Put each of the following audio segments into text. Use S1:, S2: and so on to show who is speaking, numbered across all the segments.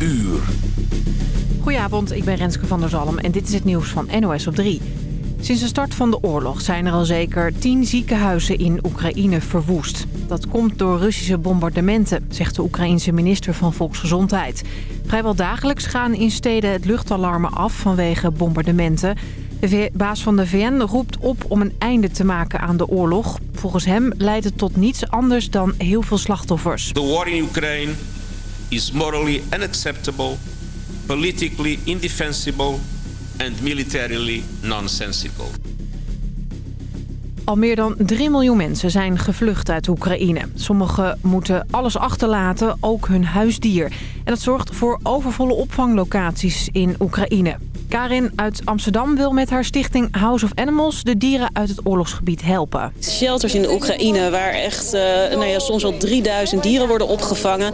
S1: uur.
S2: Goedenavond, ik ben Renske van der Zalm en dit is het nieuws van NOS op 3. Sinds de start van de oorlog zijn er al zeker 10 ziekenhuizen in Oekraïne verwoest. Dat komt door Russische bombardementen, zegt de Oekraïense minister van Volksgezondheid. Vrijwel dagelijks gaan in steden het luchtalarmen af vanwege bombardementen. De baas van de VN roept op om een einde te maken aan de oorlog. Volgens hem leidt het tot niets anders dan heel veel slachtoffers.
S3: The war in Ukraine is morally unacceptable, politically indefensible and militarily nonsensical.
S2: Al meer dan 3 miljoen mensen zijn gevlucht uit Oekraïne. Sommigen moeten alles achterlaten, ook hun huisdier. En dat zorgt voor overvolle opvanglocaties in Oekraïne. Karin uit Amsterdam wil met haar stichting House of Animals de dieren uit het oorlogsgebied helpen.
S4: Shelters in de Oekraïne waar echt uh, nou ja, soms wel 3000 dieren worden opgevangen,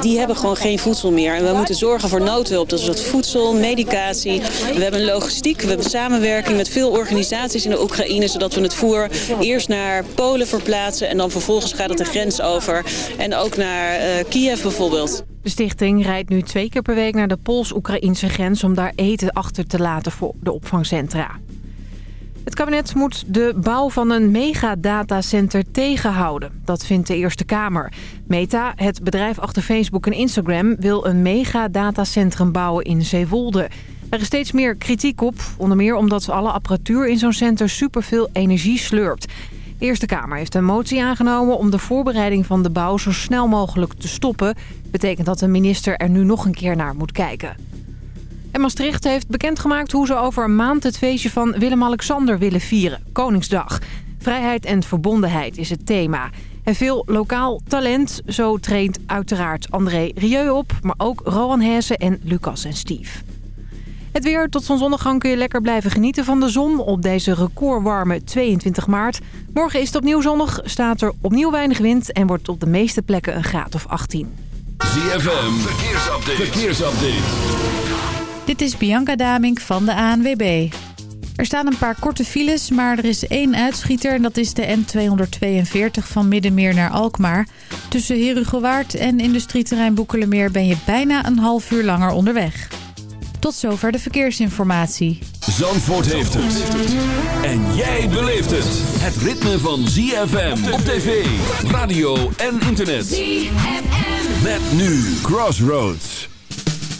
S4: die hebben gewoon geen voedsel meer. En we moeten zorgen voor noodhulp. Dat is wat voedsel, medicatie. We hebben logistiek, we hebben samenwerking met veel organisaties in de Oekraïne, zodat we het voer eerst naar Polen verplaatsen en dan vervolgens gaat het de grens over. En ook naar uh, Kiev bijvoorbeeld.
S2: De stichting rijdt nu twee keer per week naar de Pools-Oekraïnse grens... om daar eten achter te laten voor de opvangcentra. Het kabinet moet de bouw van een megadatacenter tegenhouden. Dat vindt de Eerste Kamer. Meta, het bedrijf achter Facebook en Instagram... wil een megadatacentrum bouwen in Zeewolde. Er is steeds meer kritiek op. Onder meer omdat alle apparatuur in zo'n center superveel energie slurpt. De Eerste Kamer heeft een motie aangenomen om de voorbereiding van de bouw zo snel mogelijk te stoppen. Betekent dat de minister er nu nog een keer naar moet kijken. En Maastricht heeft bekendgemaakt hoe ze over een maand het feestje van Willem-Alexander willen vieren. Koningsdag. Vrijheid en verbondenheid is het thema. En veel lokaal talent. Zo traint uiteraard André Rieu op, maar ook Rowan Hessen en Lucas en Steve. Het weer tot zonsondergang kun je lekker blijven genieten van de zon op deze recordwarme 22 maart. Morgen is het opnieuw zonnig, staat er opnieuw weinig wind en wordt op de meeste plekken een graad of 18.
S1: ZFM, verkeersupdate. verkeersupdate.
S5: Dit is Bianca Damink van de ANWB. Er staan een paar korte files, maar er is één uitschieter... en dat is de N242 van Middenmeer naar Alkmaar. Tussen Herugewaard en industrieterrein Boekelemeer... ben je bijna een half uur langer onderweg. Tot zover de verkeersinformatie.
S1: Zandvoort heeft het. En jij beleeft het. Het ritme van ZFM op tv, radio en internet. ZFM. Met nu Crossroads.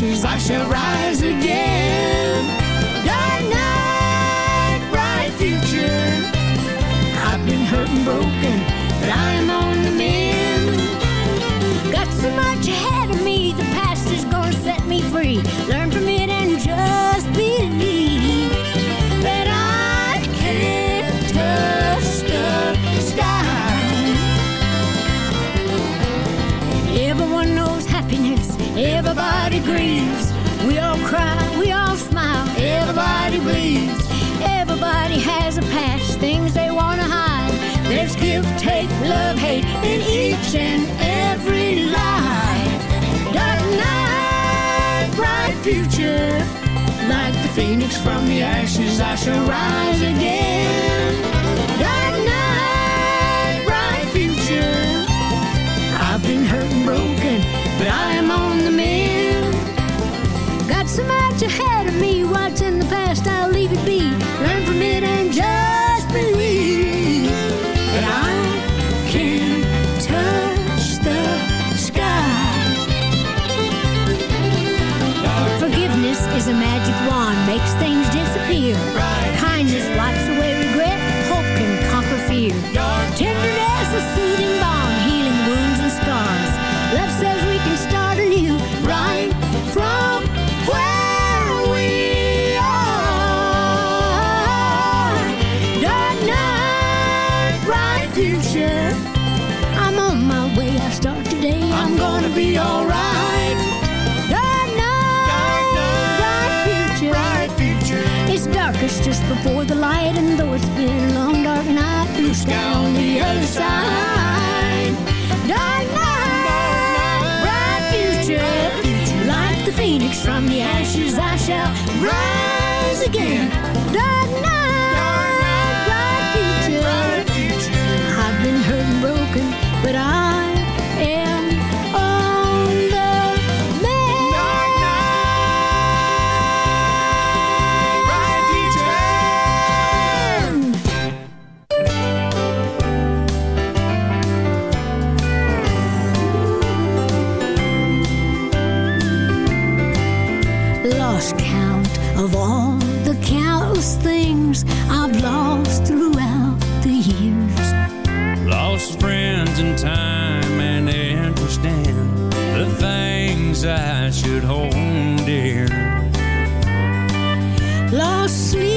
S6: ashes, I shall rise again. Dark night, bright future. I've been hurt and broken, but I am on the mend. Got so much ahead grieves. We all cry, we all smile, everybody bleeds. Everybody has a past, things they wanna hide. There's give, take, love, hate in each and every life. Dark night, bright future. Like the phoenix from the ashes, I shall rise again. So much ahead of me, what's in the past, I'll leave it be. Learn from the ashes I shall rise again.
S7: losing time and understand the things I should hold dear.
S6: Lost sleep.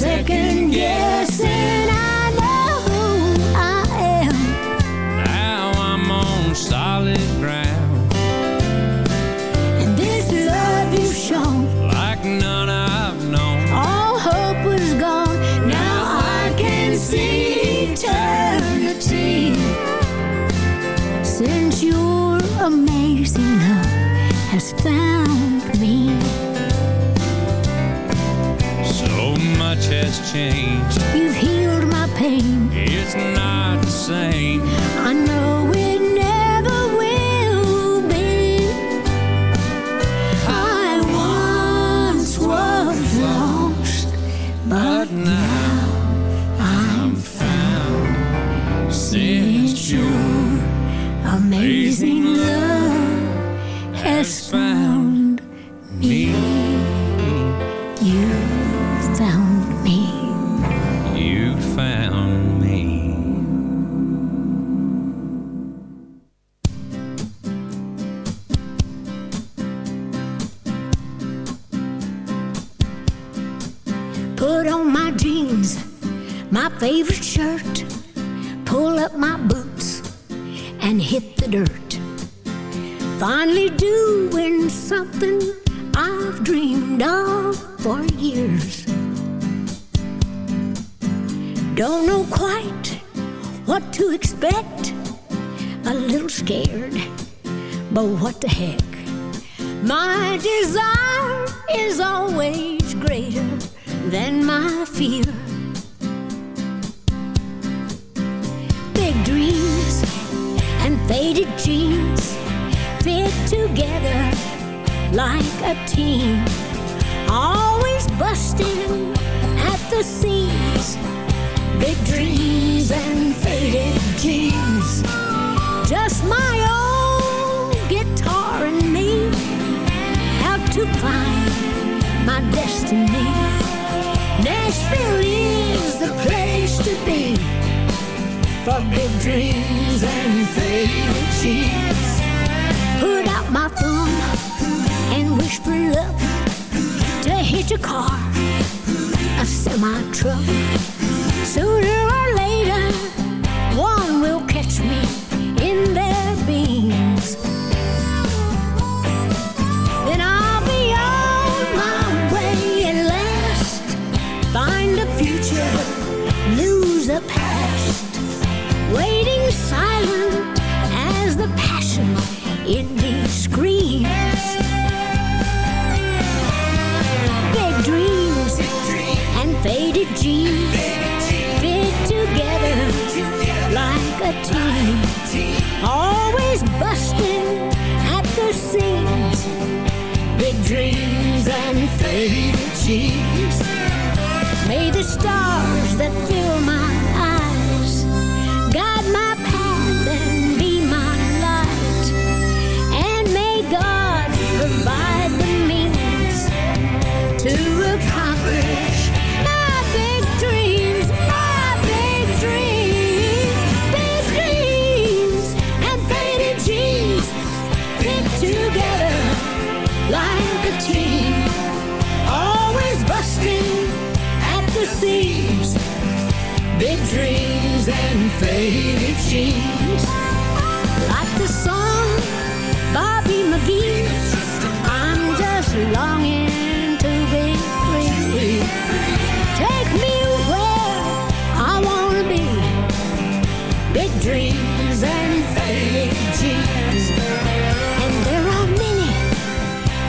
S6: second You've healed my pain.
S7: It's not
S6: shirt, pull up my boots, and hit the dirt. Finally doing something I've dreamed of for years. Don't know quite what to expect, a little scared, but what the heck. My desire is always greater than my fear. faded jeans fit together like a team. Always busting at the seams. Big dreams and faded jeans. Just my old guitar and me. Out to find my destiny. Nashville is the place to be big dreams and faded cheeks. Put out my thumb and wish for luck to hit a car, a semi truck. Sooner or later, one will catch me together like a team. Always busting at the seams. Big dreams and faded jeans. May the stars that fill my like the song Bobby McGee. I'm just longing to be free. Take me where I wanna be. Big dreams and faded jeans. And there are many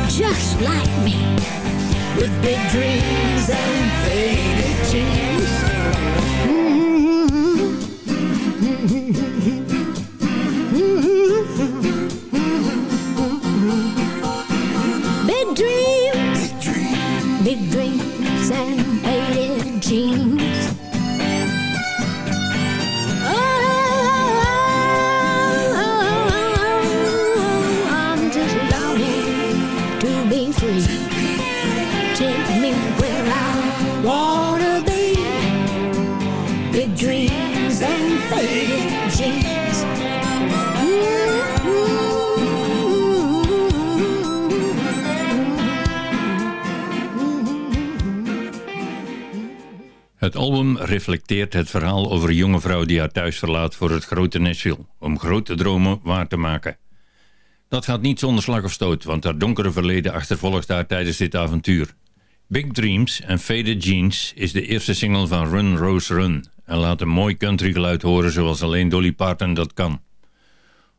S6: just like me with big dreams and
S8: Het album reflecteert het verhaal over een jonge vrouw die haar thuis verlaat voor het grote Nashville, om grote dromen waar te maken. Dat gaat niet zonder slag of stoot, want haar donkere verleden achtervolgt haar tijdens dit avontuur. Big Dreams en Faded Jeans is de eerste single van Run Rose Run en laat een mooi countrygeluid horen zoals alleen Dolly Parton dat kan.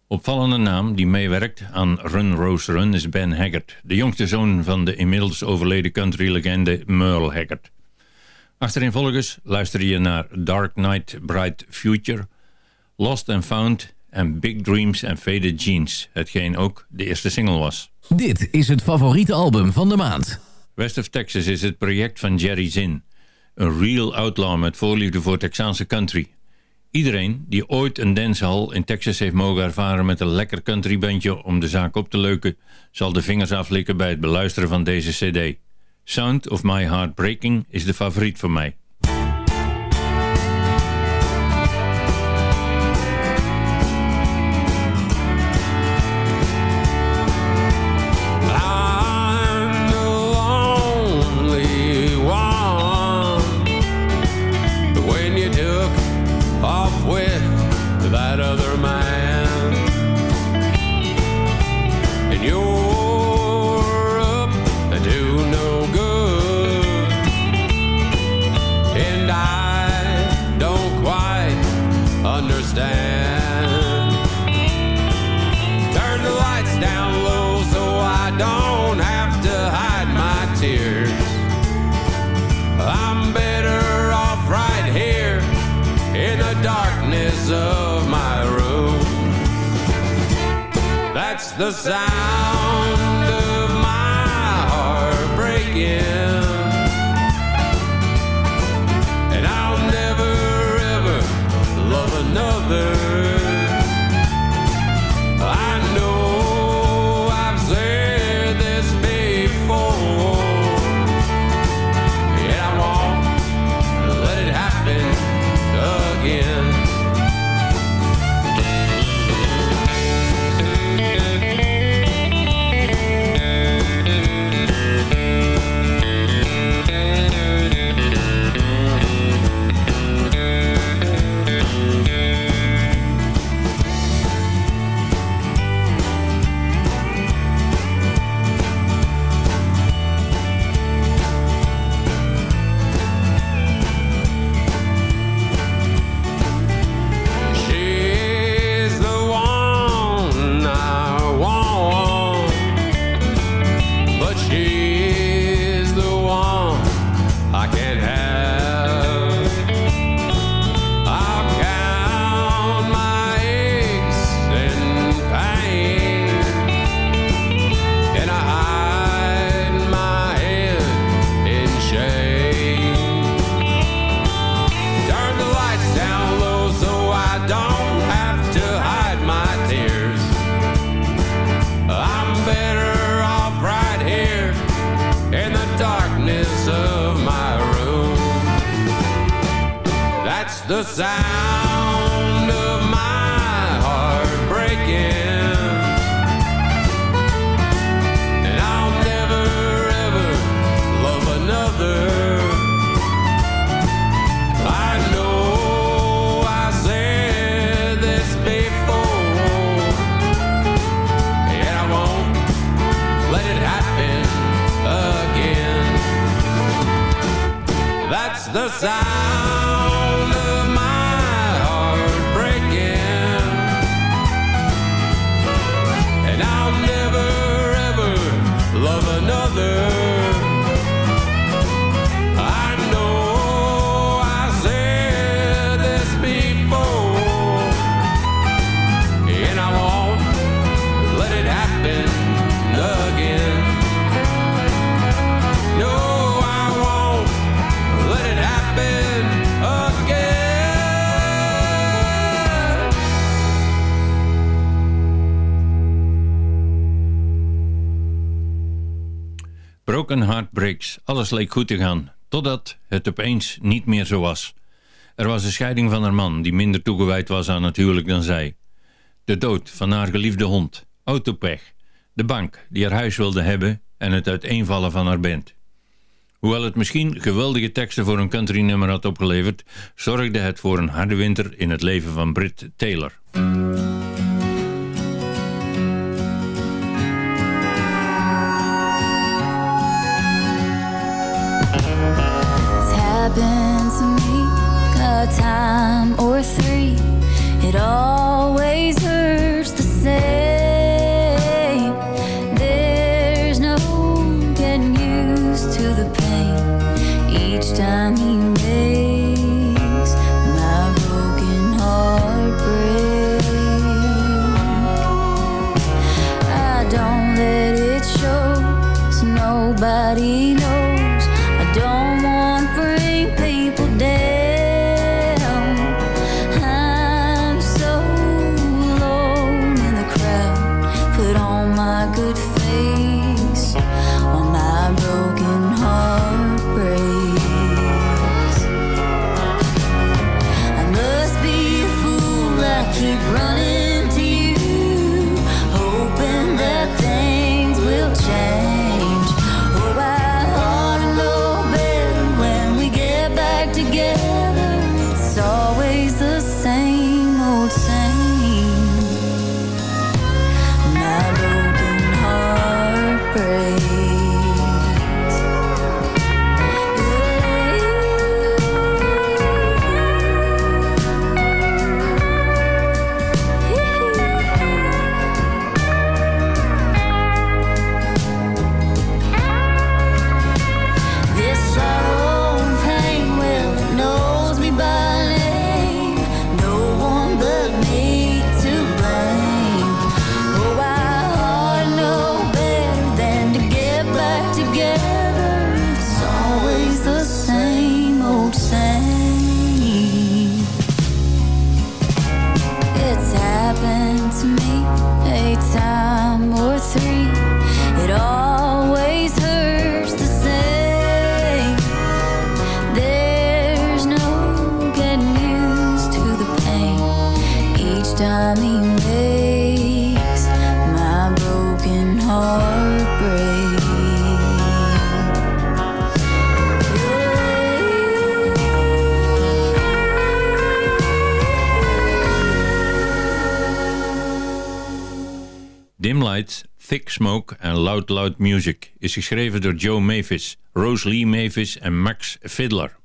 S8: Opvallende naam die meewerkt aan Run Rose Run is Ben Haggard, de jongste zoon van de inmiddels overleden countrylegende Merle Haggard. Achtereenvolgens luister je naar Dark Knight Bright Future, Lost and Found en Big Dreams and Faded Jeans, hetgeen ook de eerste single was.
S9: Dit is het favoriete album van de maand.
S8: West of Texas is het project van Jerry Zinn, een real outlaw met voorliefde voor Texaanse country. Iedereen die ooit een dancehall in Texas heeft mogen ervaren met een lekker countrybandje om de zaak op te leuken, zal de vingers aflikken bij het beluisteren van deze cd. Sound of My Heart Breaking is de favoriet voor mij.
S7: Sound
S8: Alles leek goed te gaan, totdat het opeens niet meer zo was. Er was een scheiding van haar man, die minder toegewijd was aan het huwelijk dan zij. De dood van haar geliefde hond, autopech, de bank die haar huis wilde hebben en het uiteenvallen van haar band. Hoewel het misschien geweldige teksten voor een countrynummer had opgeleverd, zorgde het voor een harde winter in het leven van Britt Taylor.
S10: Time or three. It always hurts the same. There's no getting used to the pain each time he makes my broken heart break. I don't let it show, so nobody
S8: Smoke en Loud Loud Music is geschreven door Joe Mavis, Rose Lee Mavis en Max Fiddler.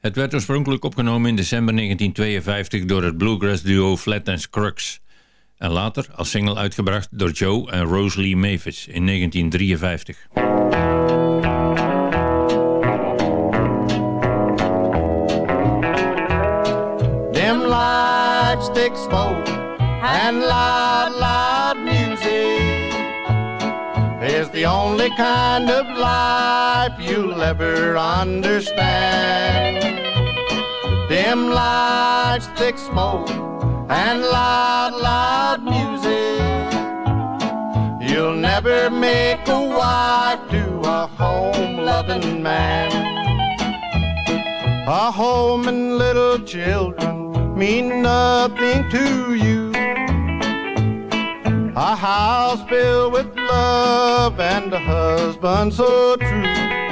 S8: Het werd oorspronkelijk opgenomen in december 1952 door het bluegrass duo Flatlands Crux en later als single uitgebracht door Joe en Rose Lee Mavis in 1953.
S11: Dim lights, thick smoke, and is the only kind of life you'll ever understand. Dim lights, thick smoke, and loud, loud music. You'll never make a wife to a home loving man. A home and little children mean nothing to you. A house filled with love and a husband so true.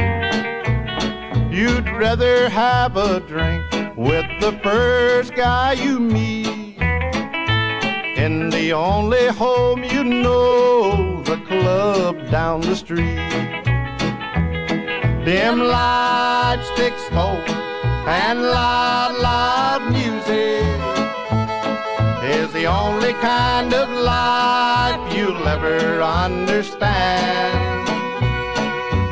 S11: You'd rather have a drink with the first guy you meet. In the only home you know, the club down the street. Dim lights, thick smoke, and loud, loud music is the only kind of life you'll ever understand.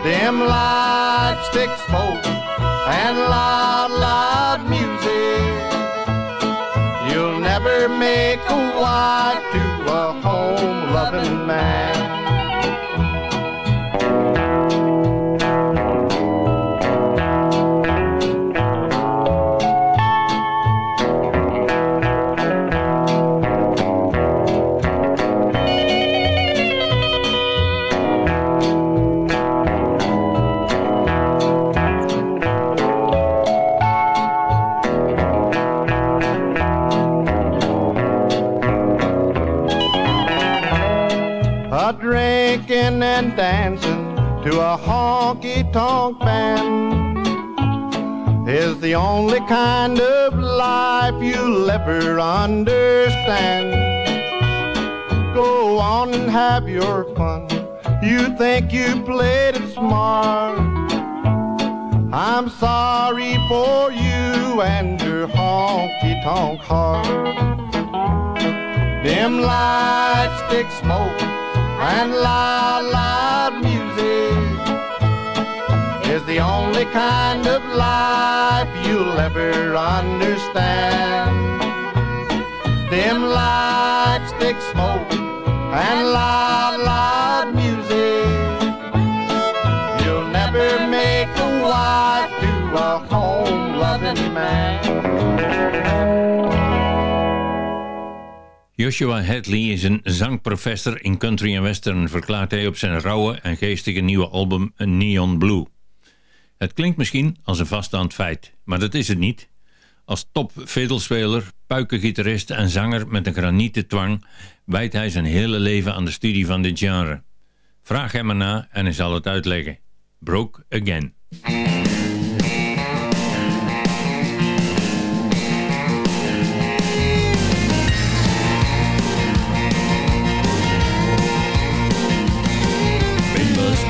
S11: Dim lights, thick smoke, and loud, loud music. You'll never make a wife to a home-loving man. Drinking and dancing to a honky tonk band is the only kind of life you'll ever understand. Go on and have your fun. You think you played it smart. I'm sorry for you and your honky tonk heart. Dim lights, thick smoke, and loud, loud music is the only kind of life you'll ever understand. Them lights, thick smoke, and loud, loud music. You'll never make a wife to a home-loving man.
S8: Joshua Hadley is een zangprofessor in country en western, verklaart hij op zijn rauwe en geestige nieuwe album Neon Blue. Het klinkt misschien als een vaststaand feit, maar dat is het niet. Als top fiddlespeler, puikengitarist en zanger met een granieten twang wijdt hij zijn hele leven aan de studie van dit genre. Vraag hem erna en hij zal het uitleggen. Broke Again.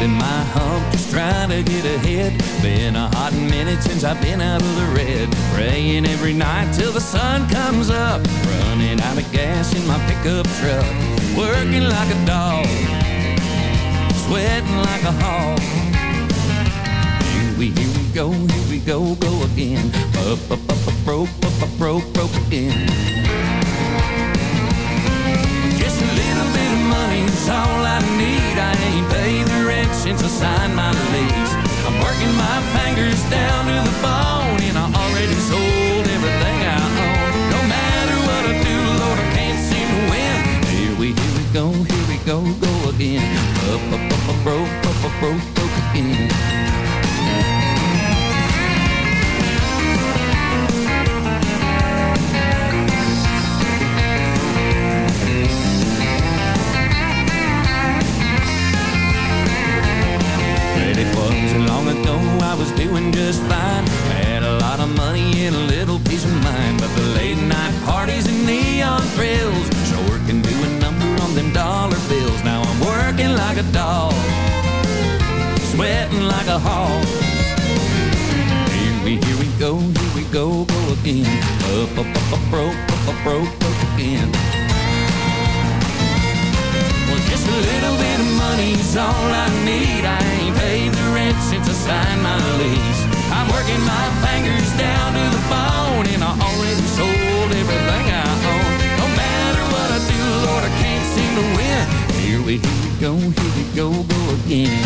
S7: Busting my hump, just trying to get ahead. Been a hot minute since I've been out of the red. Praying every night till the sun comes up. Running out of gas in my pickup truck. Working like a dog, sweating like a hog. Here we, here we go, here we go, go again. Up, up, up, up, broke, up, up, broke, broke again. Just a little bit of money's all I need. I ain't since I signed my lease. I'm working my fingers down to the bone, and I already sold everything I own. No matter what I do, Lord, I can't seem to win. Here we, here we go, here we go, go again. Up, up, up, up, broke, up, up, broke, broke again. Ago I was doing just fine. Had a lot of money and a little peace of mind. But the late night parties and neon thrills sure can do a number on them dollar bills. Now I'm working like a dog, sweating like a hog. Here we, here we go, here we go, go again. Up, up, up, up, broke, up, up, broke, broke again. Just a little bit of money's all I need. I ain't paid the rent since I signed my lease. I'm working my fingers down to the bone, and I already sold everything I own. No matter what I do, Lord, I can't seem to win. Here we, here we go, here we go, go again.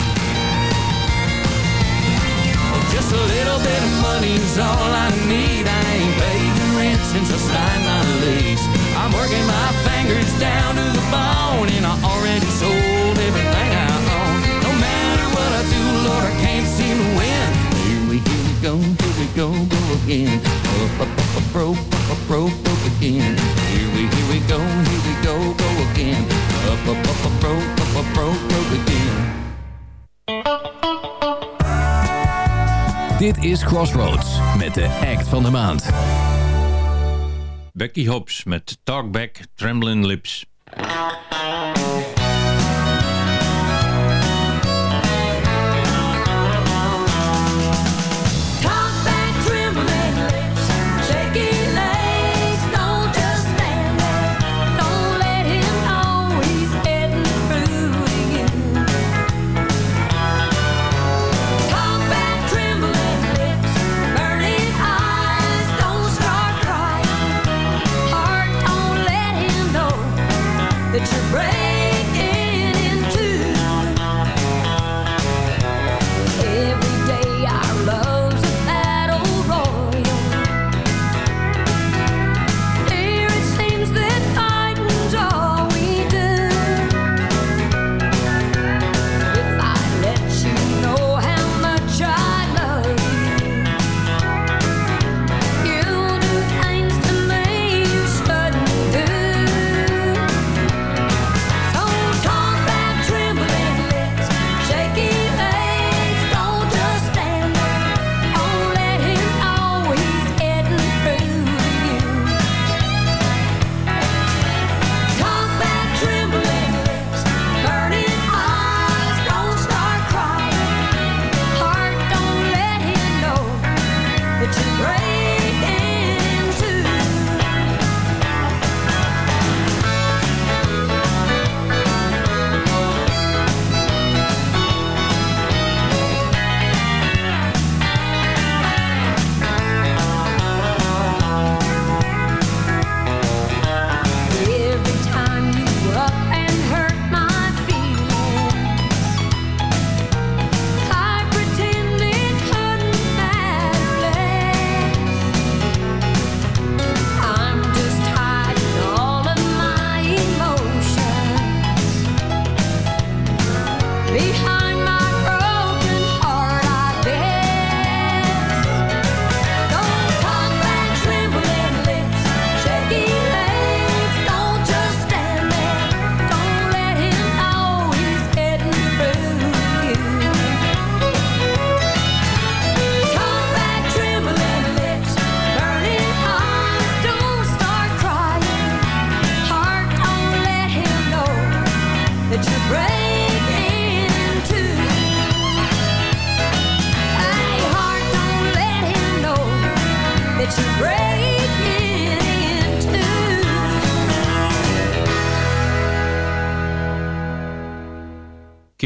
S7: Just a little bit of money's all I need. I ain't paid the rent since I signed my lease. I'm working my fingers down to the bone, and I already sold everything I own. No matter what I do, Lord, I can't seem to win. Here we, here we go, here we go, go up, up, up, up, broke, up, up, broke, broke again. Here we, here we go, here we go, go again. Up, up, up, up, broke, up, up, broke, broke again.
S9: Dit is Crossroads met de act van de maand.
S8: Becky Hobbs met Talkback
S6: Trembling Lips.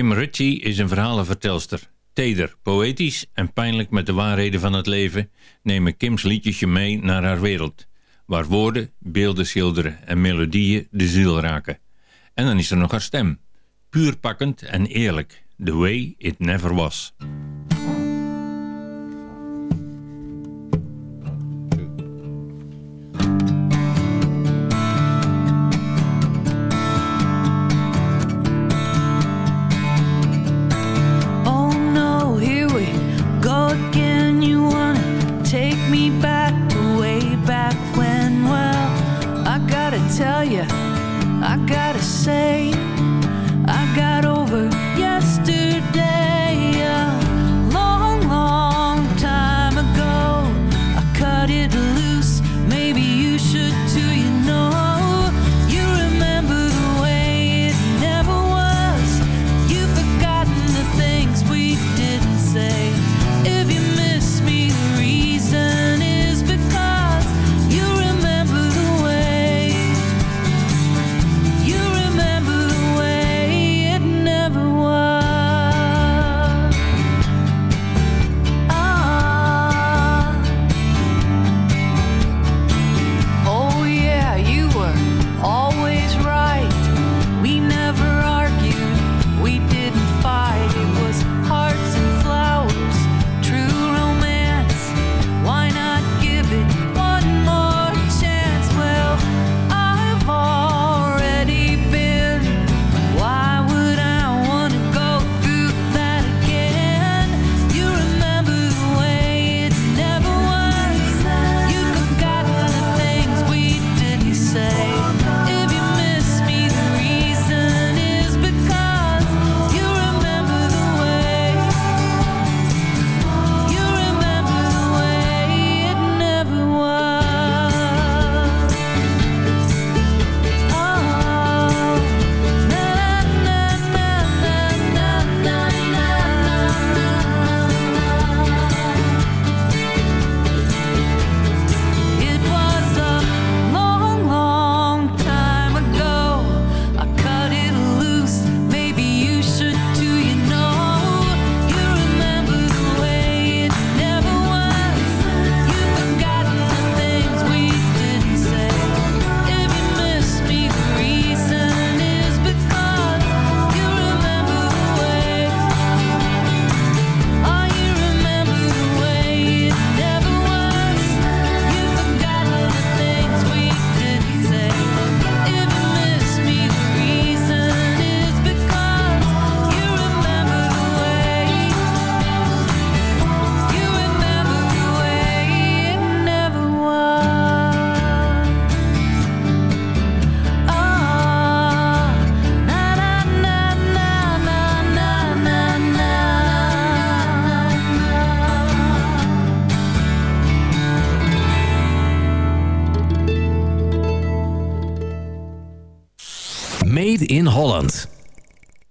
S8: Kim Ritchie is een verhalenvertelster. Teder, poëtisch en pijnlijk met de waarheden van het leven nemen Kims liedjes je mee naar haar wereld. Waar woorden beelden schilderen en melodieën de ziel raken. En dan is er nog haar stem. Puur pakkend en eerlijk. The way it never was.
S10: Back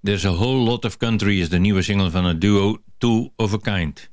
S12: There's a Whole Lot of Country is de nieuwe single van het duo Two of a Kind.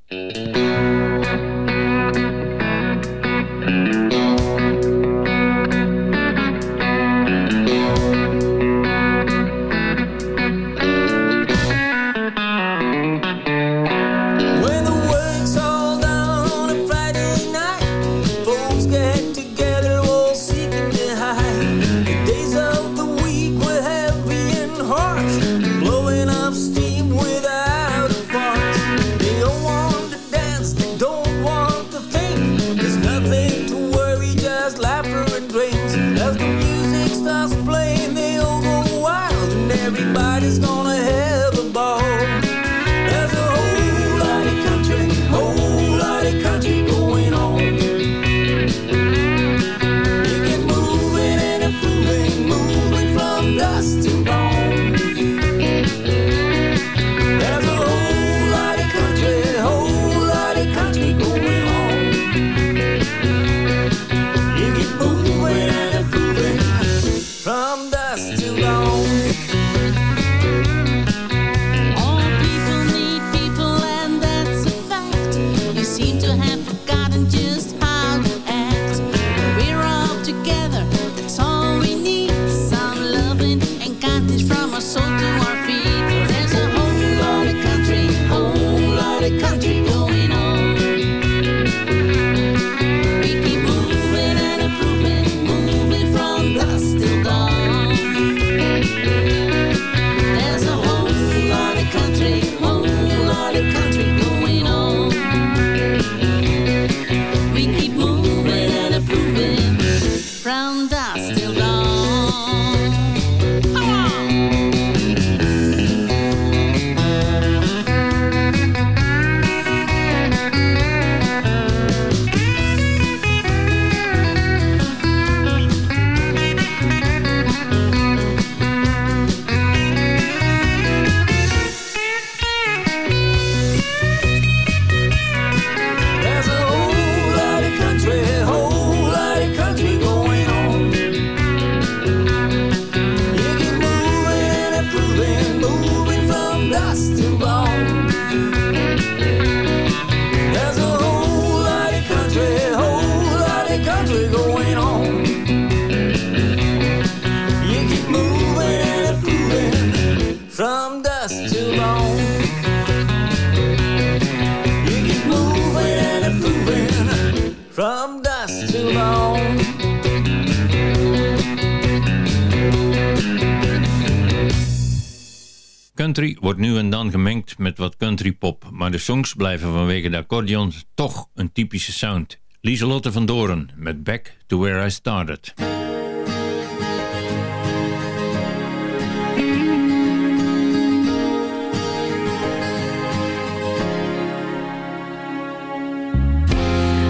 S8: Country
S12: wordt nu en dan gemengd met wat country pop, maar de songs blijven vanwege de accordeon toch een typische sound. Lieselotte van Doren met Back to Where I Started.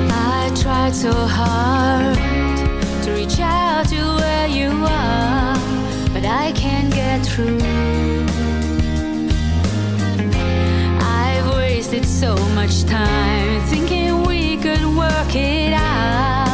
S10: I tried so hard to reach out to where you are, but I can't get through. wasted so much time thinking we could work it out.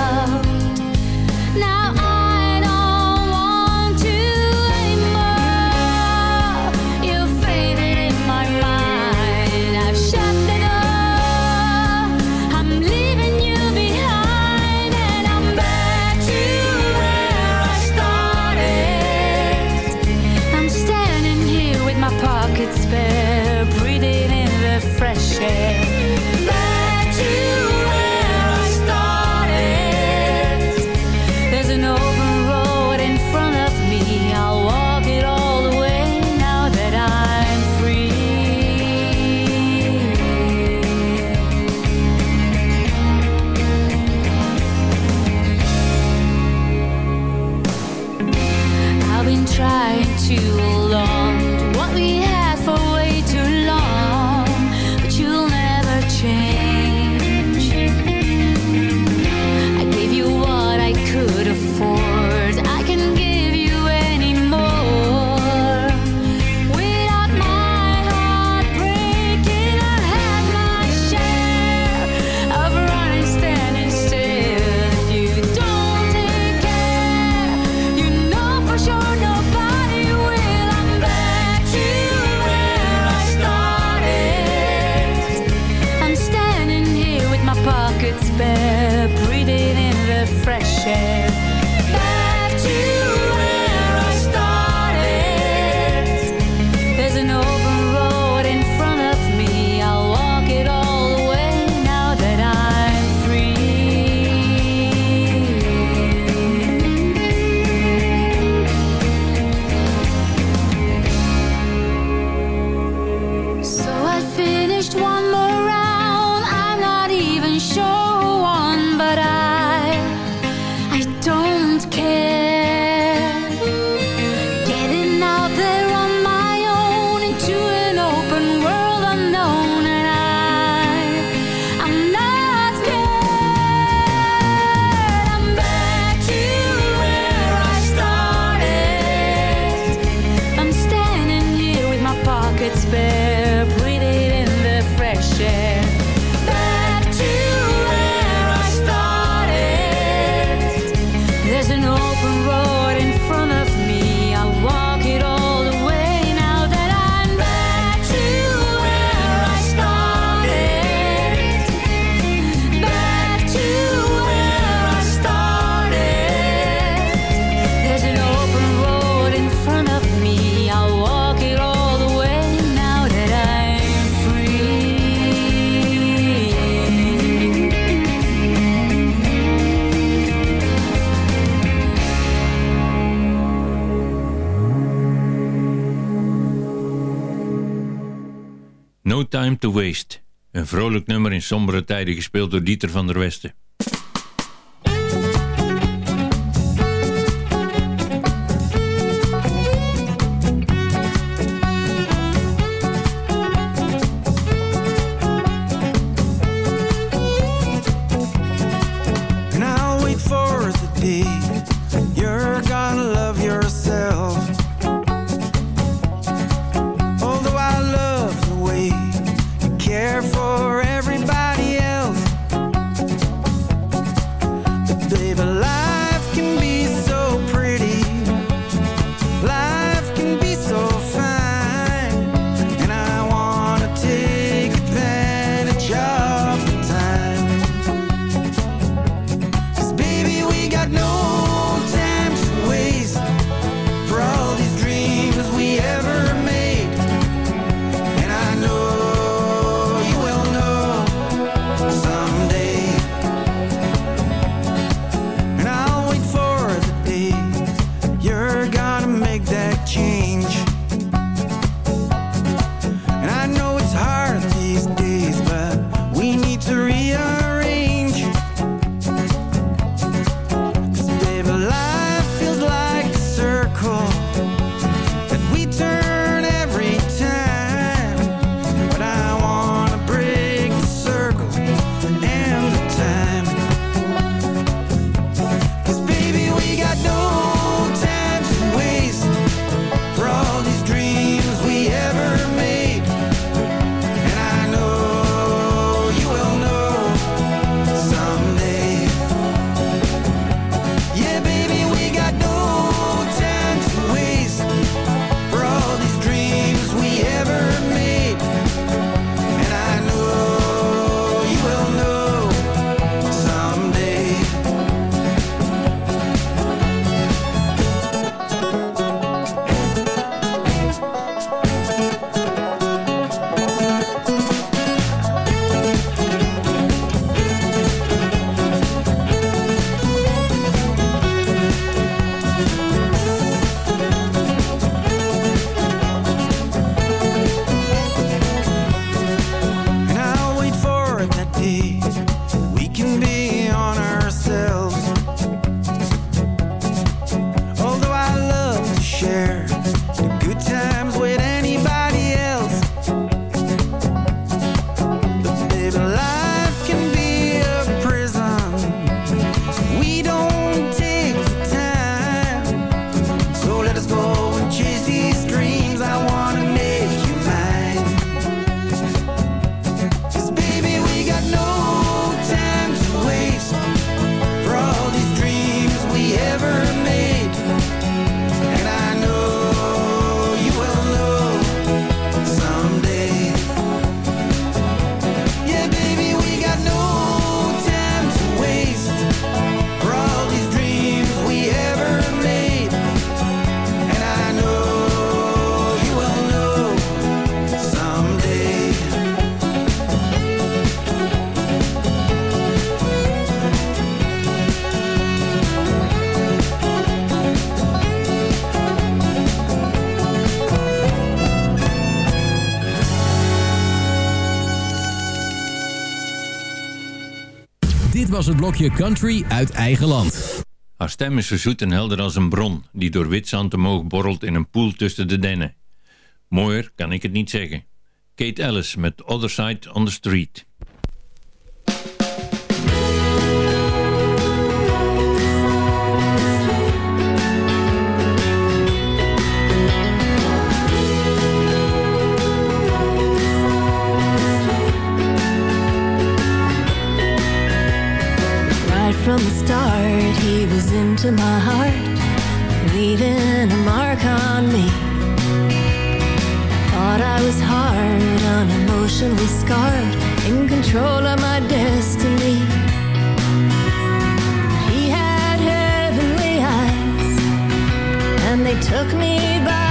S13: Time to Waste. Een vrolijk nummer in sombere tijden gespeeld door Dieter van der Westen.
S9: was het blokje Country uit eigen land.
S8: Haar stem is zo zoet en helder als een bron... die door wit zand omhoog borrelt in een poel tussen de dennen. Mooier kan ik het niet zeggen. Kate Ellis met Other Side on the Street.
S6: From the start, he was into my heart, leaving a mark on me. Thought I was hard, unemotionally scarred, in control of my destiny. He had heavenly eyes, and they took me by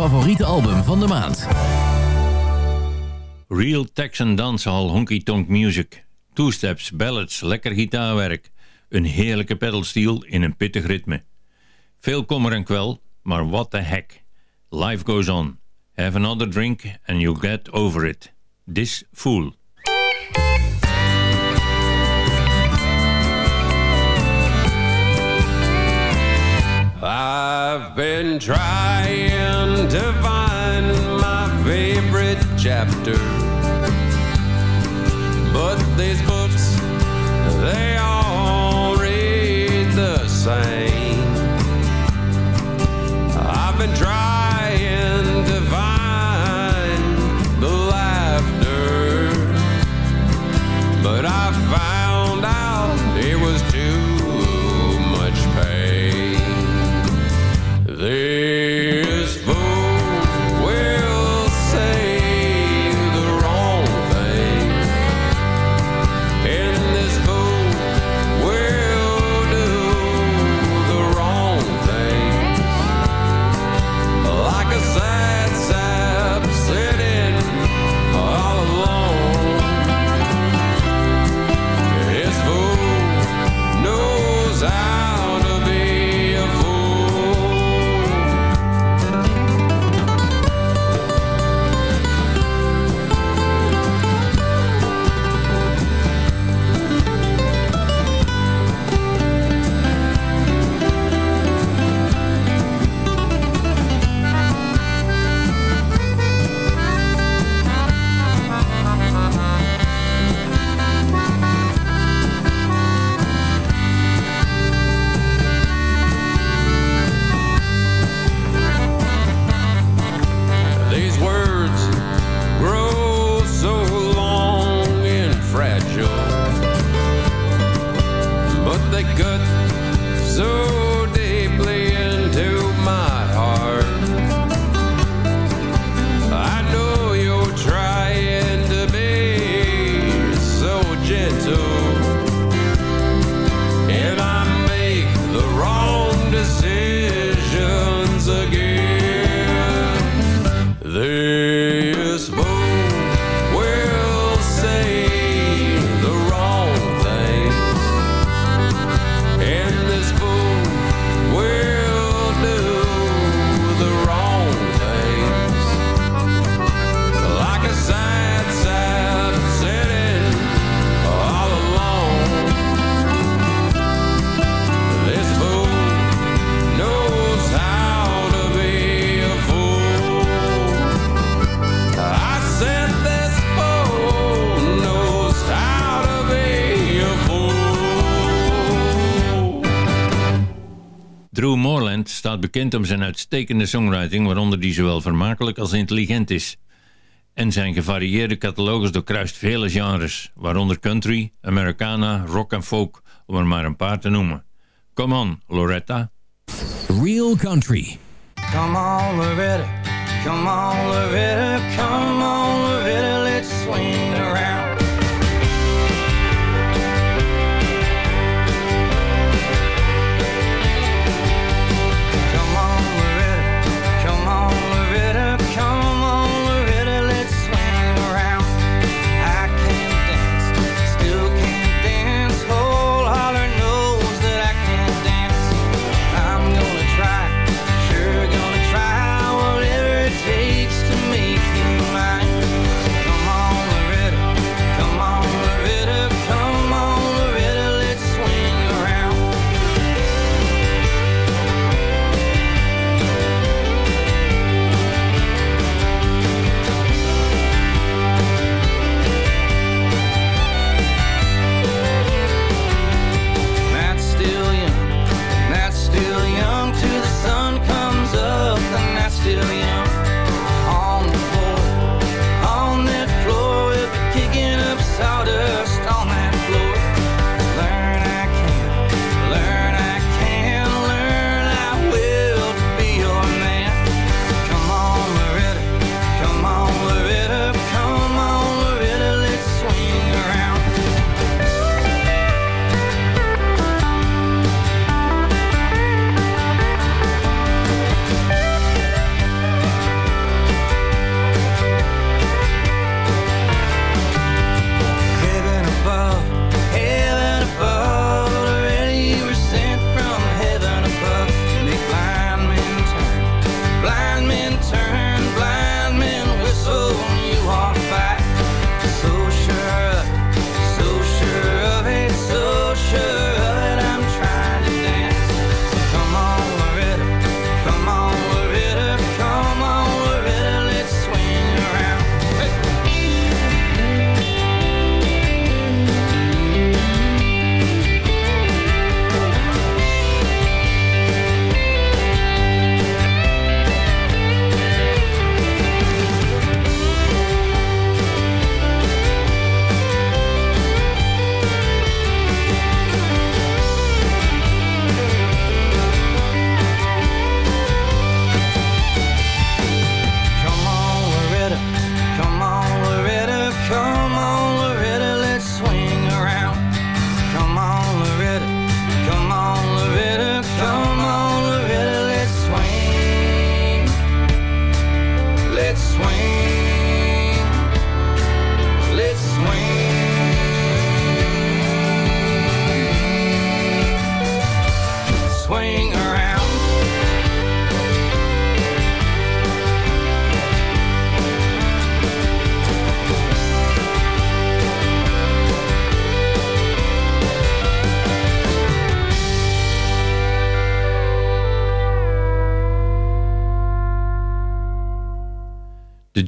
S9: favoriete album van de maand.
S8: Real Texan dancehall honky tonk music. Two-steps, ballads, lekker gitaarwerk. Een heerlijke pedalsteel in een pittig ritme. Veel kommer en kwel, maar what the heck. Life goes on. Have another drink and you get over it. This fool.
S14: I've been trying to find my favorite chapter. But these books, they all read the same. I've been trying
S8: bekend om zijn uitstekende songwriting, waaronder die zowel vermakelijk als intelligent is. En zijn gevarieerde catalogus doorkruist vele genres, waaronder country, Americana, rock en folk, om er maar een paar te noemen. Come on, Loretta.
S9: Real country.
S11: Come on, Come on, Loretta. Come on, Loretta. Let's swing around.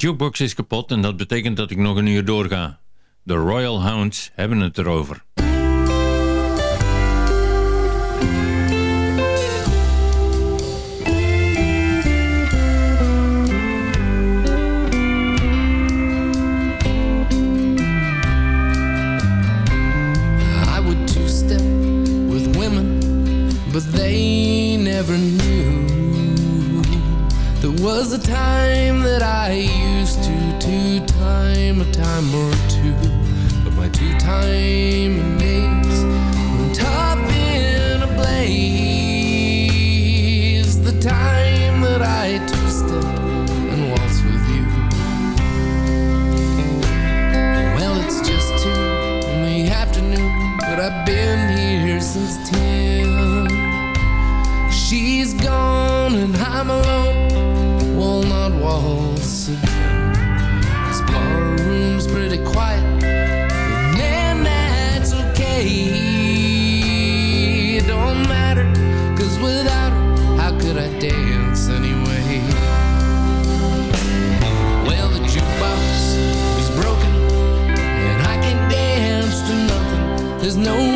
S8: jukebox is kapot en dat betekent dat ik nog een uur doorga. De Royal Hounds hebben het erover.
S15: but they never knew there was a time that I used two time a time or two. But my two time days on top in a blaze. The time that I two and waltz with you. Well it's just two in the afternoon but I've been here since ten. She's gone and I'm alone Walnut not no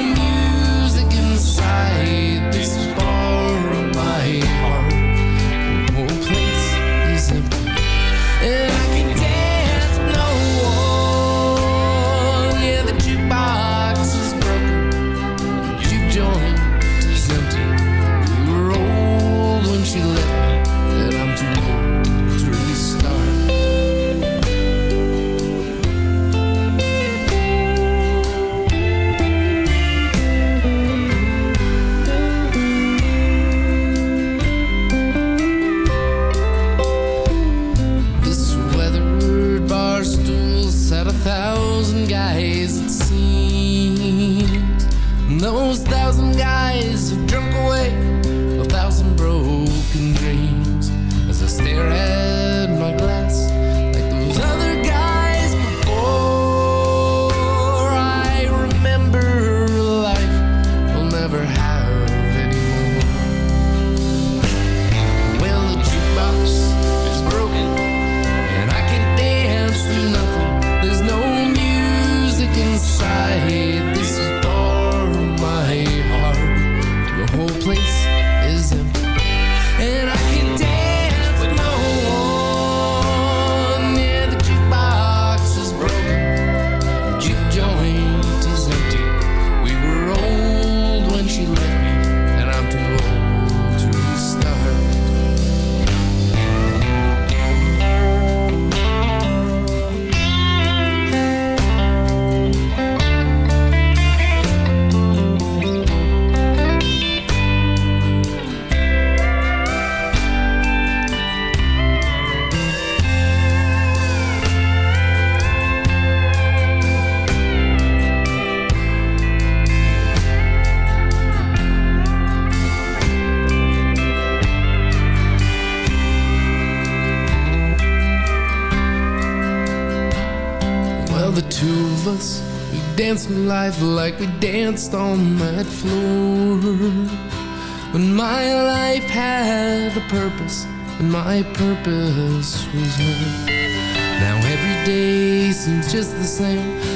S15: we danced on that floor. When my life had a purpose, and my purpose was her. Now every day seems just the same